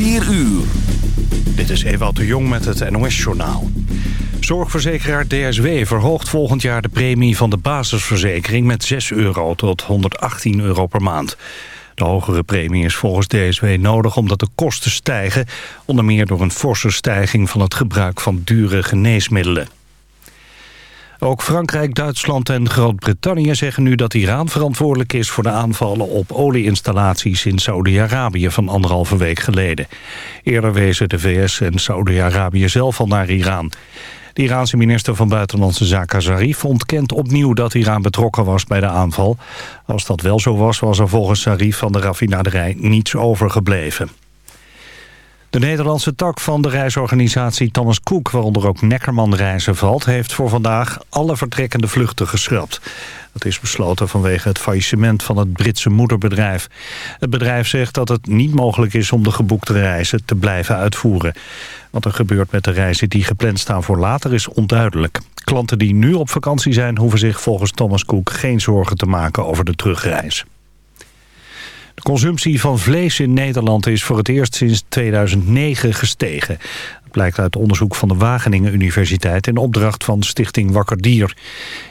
4 uur. Dit is Ewout de Jong met het NOS-journaal. Zorgverzekeraar DSW verhoogt volgend jaar de premie van de basisverzekering... met 6 euro tot 118 euro per maand. De hogere premie is volgens DSW nodig omdat de kosten stijgen... onder meer door een forse stijging van het gebruik van dure geneesmiddelen. Ook Frankrijk, Duitsland en Groot-Brittannië zeggen nu dat Iran verantwoordelijk is voor de aanvallen op olieinstallaties in Saudi-Arabië van anderhalve week geleden. Eerder wezen de VS en Saudi-Arabië zelf al naar Iran. De Iraanse minister van Buitenlandse Zaken Zarif ontkent opnieuw dat Iran betrokken was bij de aanval. Als dat wel zo was, was er volgens Zarif van de raffinaderij niets overgebleven. De Nederlandse tak van de reisorganisatie Thomas Cook... waaronder ook Neckerman Reizen valt... heeft voor vandaag alle vertrekkende vluchten geschrapt. Dat is besloten vanwege het faillissement van het Britse moederbedrijf. Het bedrijf zegt dat het niet mogelijk is om de geboekte reizen te blijven uitvoeren. Wat er gebeurt met de reizen die gepland staan voor later is onduidelijk. Klanten die nu op vakantie zijn hoeven zich volgens Thomas Cook geen zorgen te maken over de terugreis. De consumptie van vlees in Nederland is voor het eerst sinds 2009 gestegen. Dat blijkt uit onderzoek van de Wageningen Universiteit... in opdracht van Stichting Wakker Dier.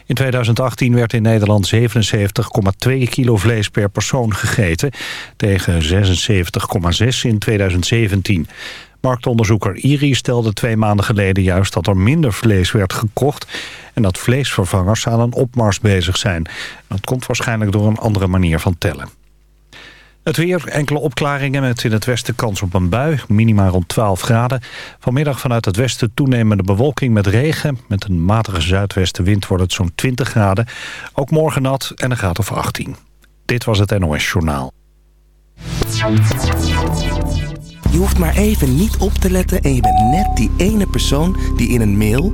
In 2018 werd in Nederland 77,2 kilo vlees per persoon gegeten... tegen 76,6 in 2017. Marktonderzoeker IRI stelde twee maanden geleden juist dat er minder vlees werd gekocht... en dat vleesvervangers aan een opmars bezig zijn. Dat komt waarschijnlijk door een andere manier van tellen. Het weer, enkele opklaringen met in het westen kans op een bui. Minima rond 12 graden. Vanmiddag vanuit het westen toenemende bewolking met regen. Met een matige zuidwestenwind wordt het zo'n 20 graden. Ook morgen nat en een graad of 18. Dit was het NOS Journaal. Je hoeft maar even niet op te letten en je bent net die ene persoon die in een mail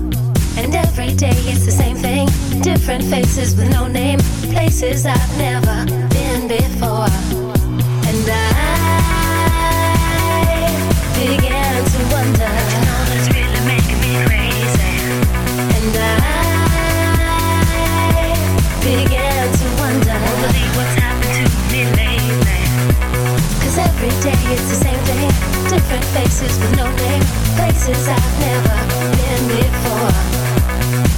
And every day it's the same thing, different faces with no name, places I've never been before. And I began to wonder. You know that's really making me crazy. And I began to wonder. Won't believe what's happened to me lately. Cause every day it's the same thing. Different faces with no name. Places I've never been before.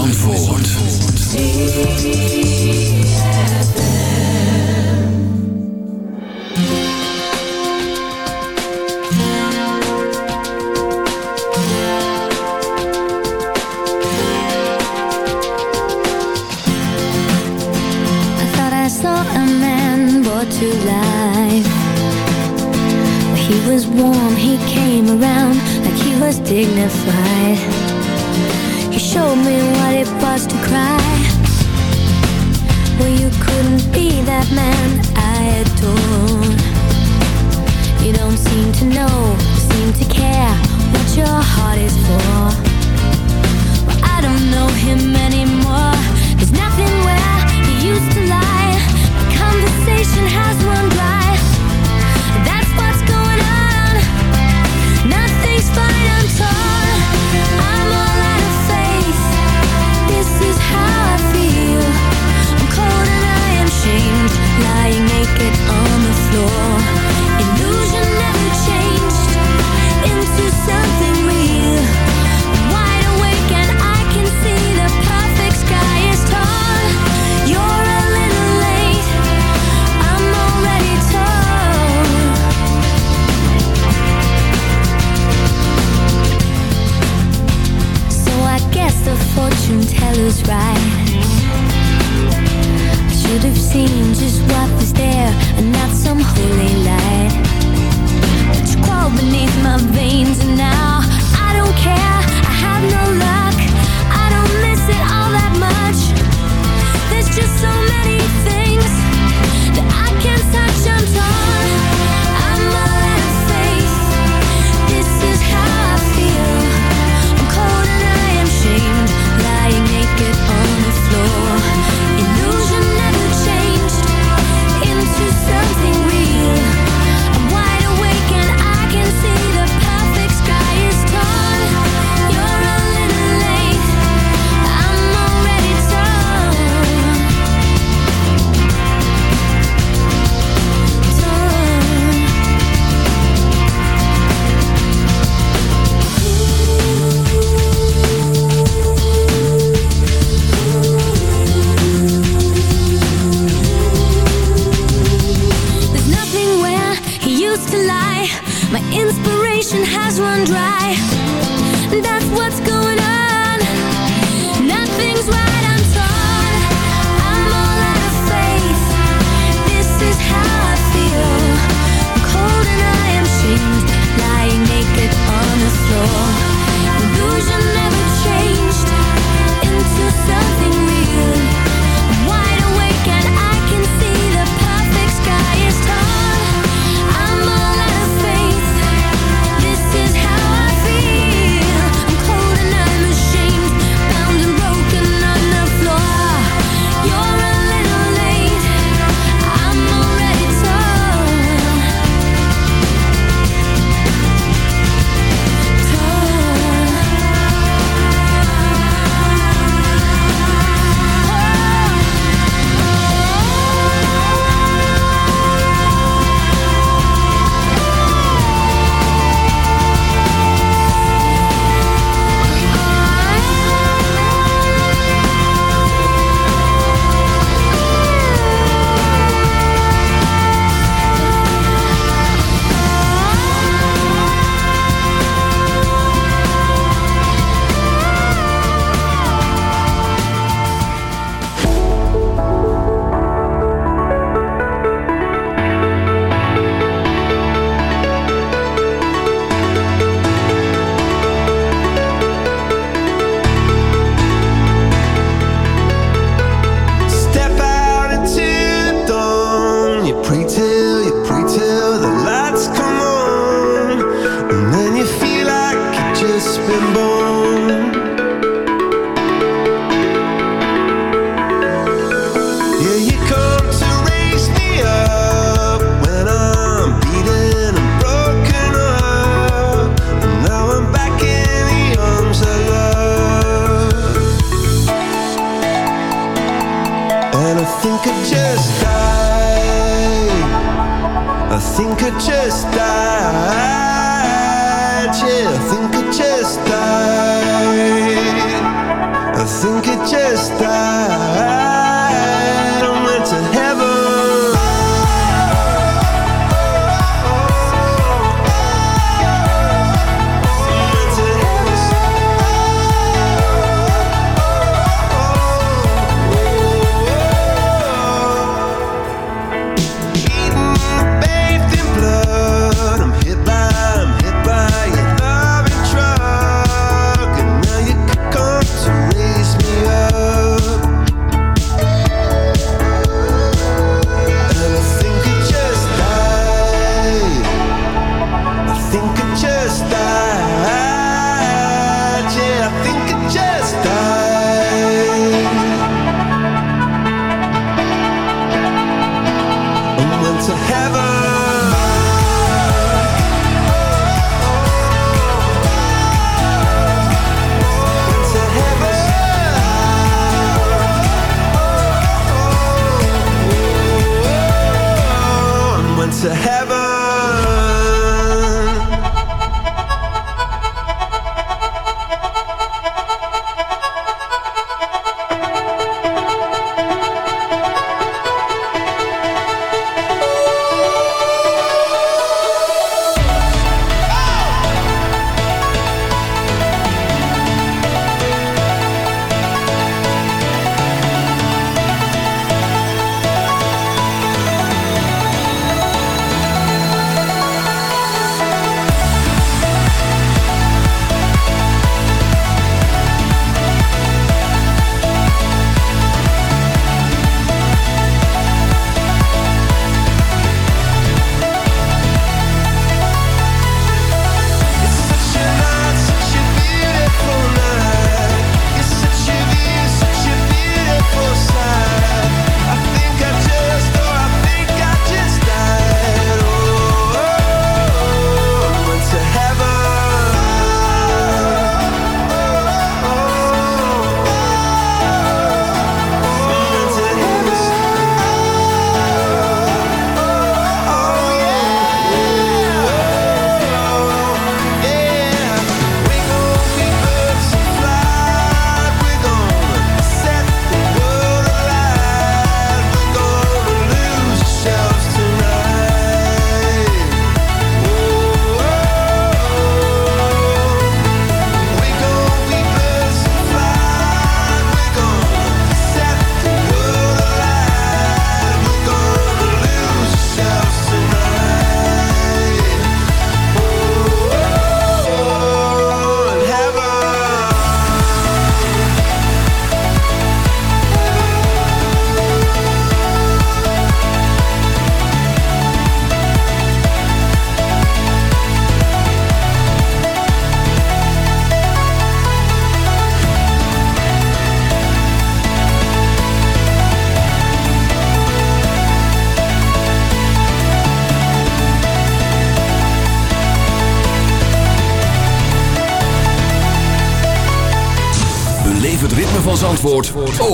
Zandvoort.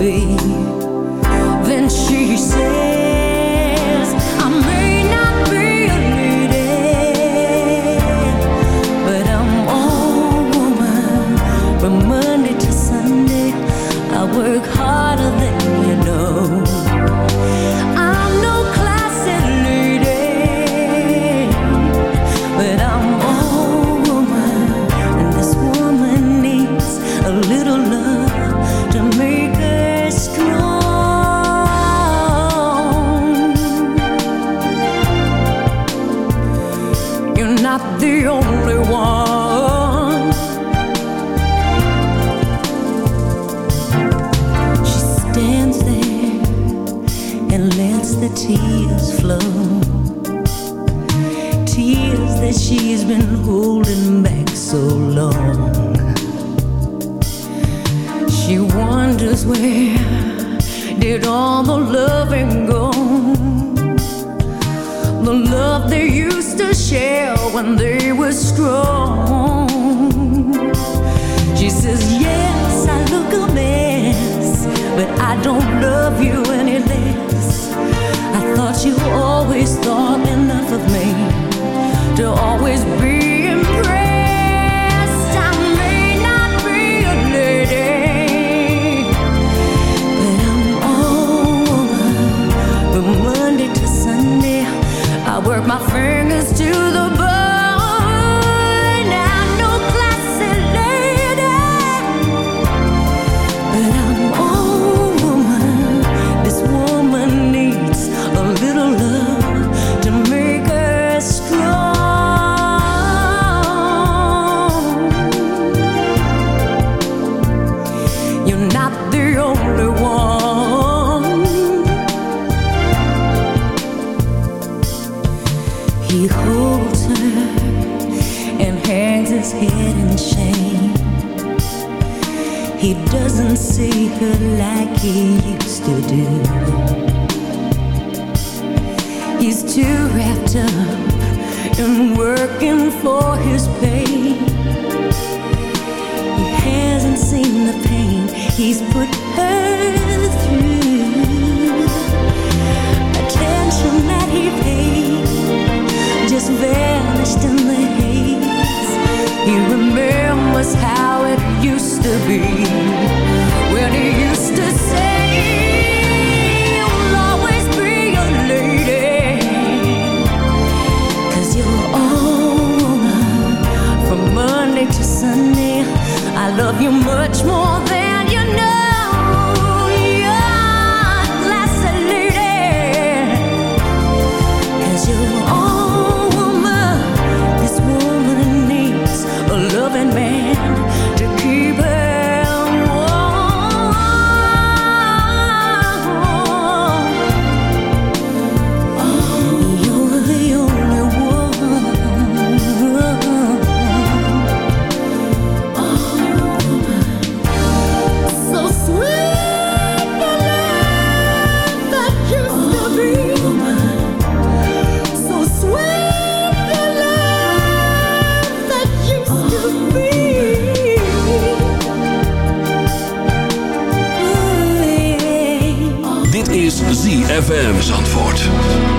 be. ZFM Zandvoort.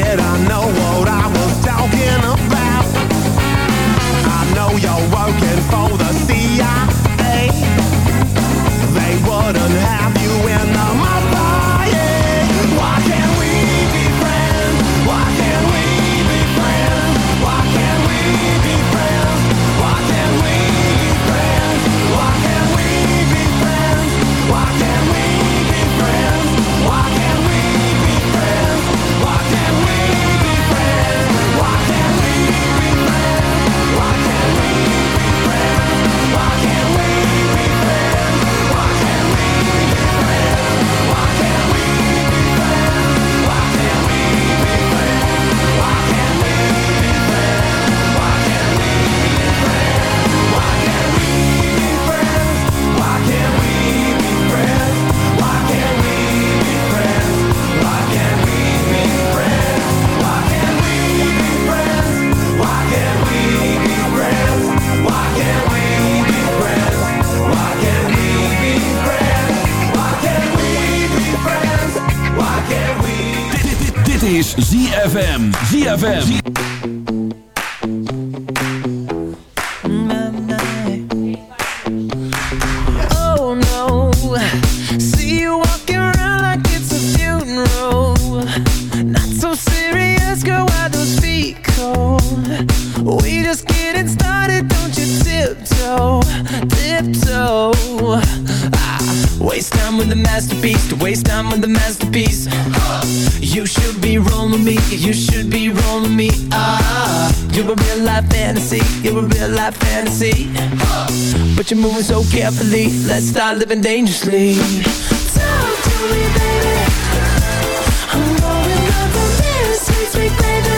I know ZFM. moving so carefully. Let's start living dangerously. Talk to me, baby. I'm going up on this, sweet, sweet baby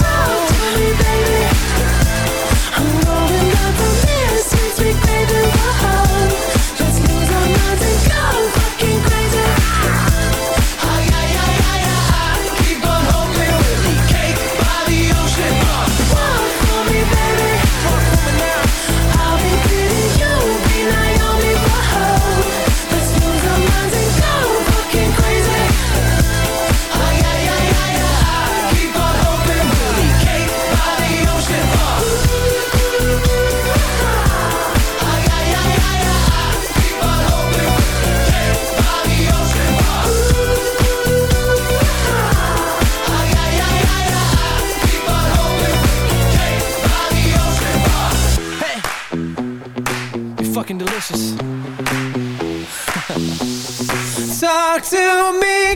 gracious. Talk to me,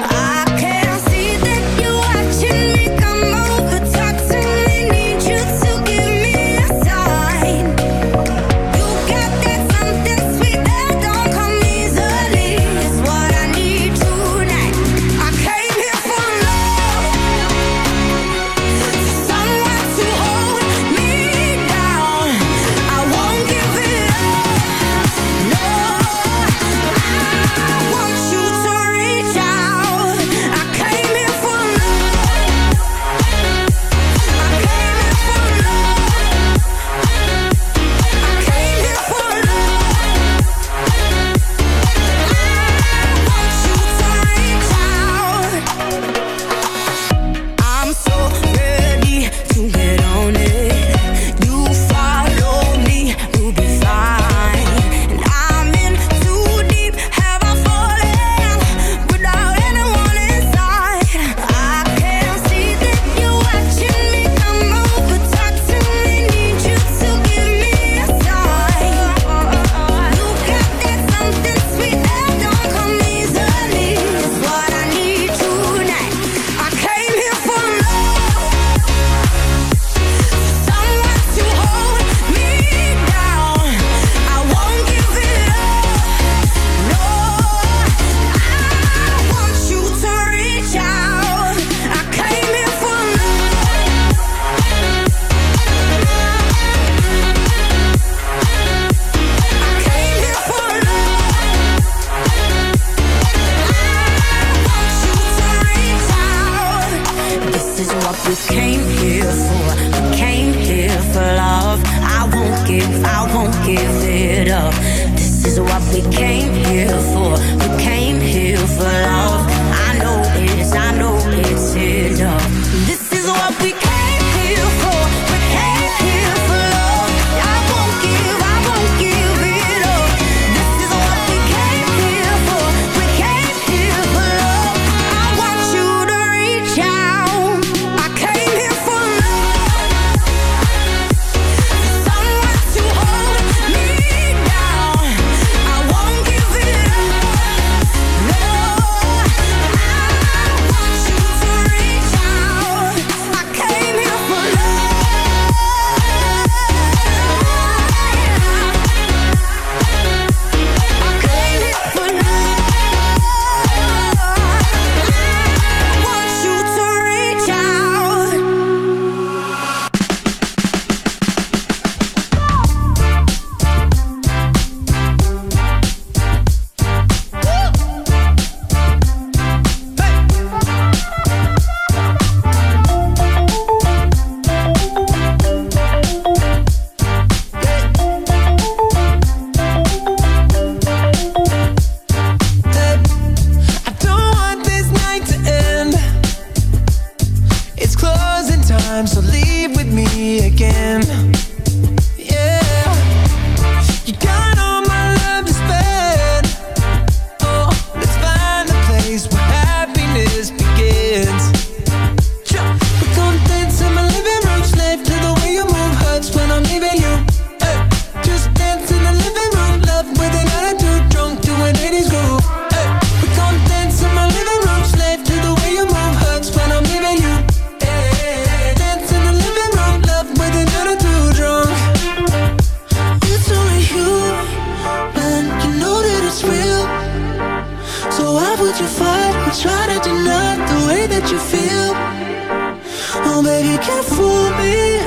baby, can't fool me.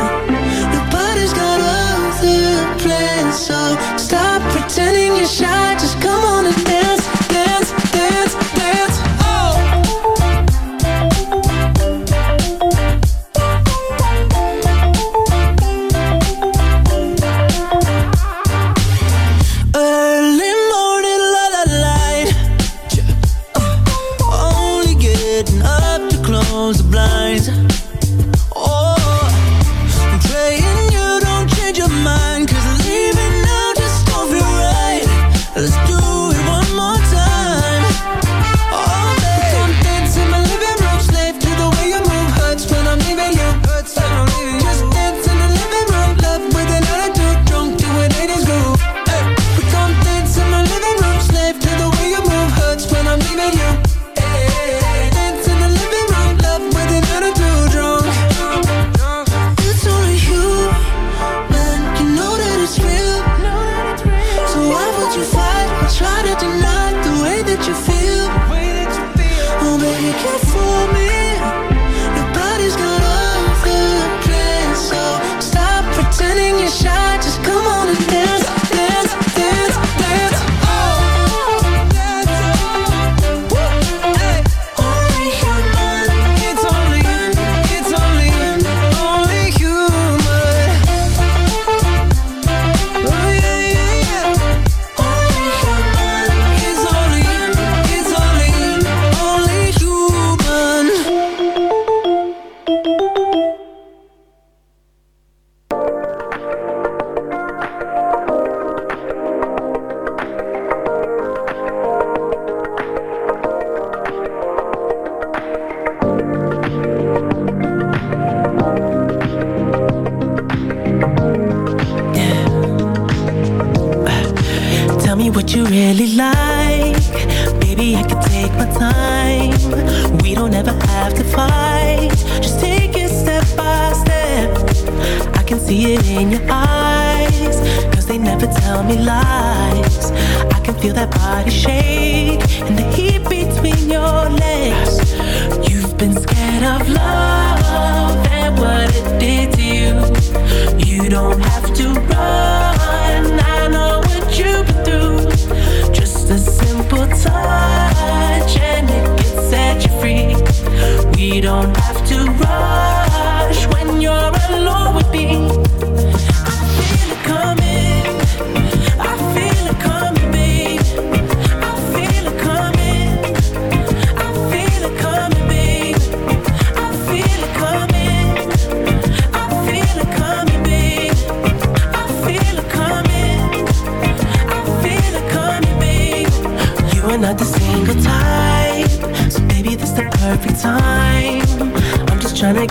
see it in your eyes. Cause they never tell me lies. I can feel that body shake.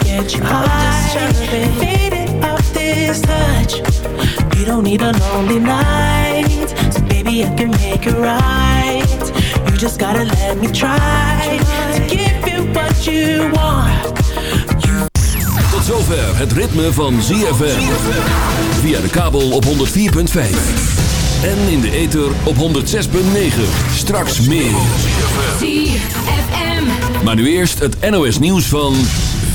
I faded off this touch. You don't need a lonely night, so baby I can make it right. You just gotta let me try to give you what you want. Tot zover het ritme van ZFM. Via de kabel op 104.5. En in de ether op 106.9. Straks meer. ZFM. Maar nu eerst het NOS nieuws van...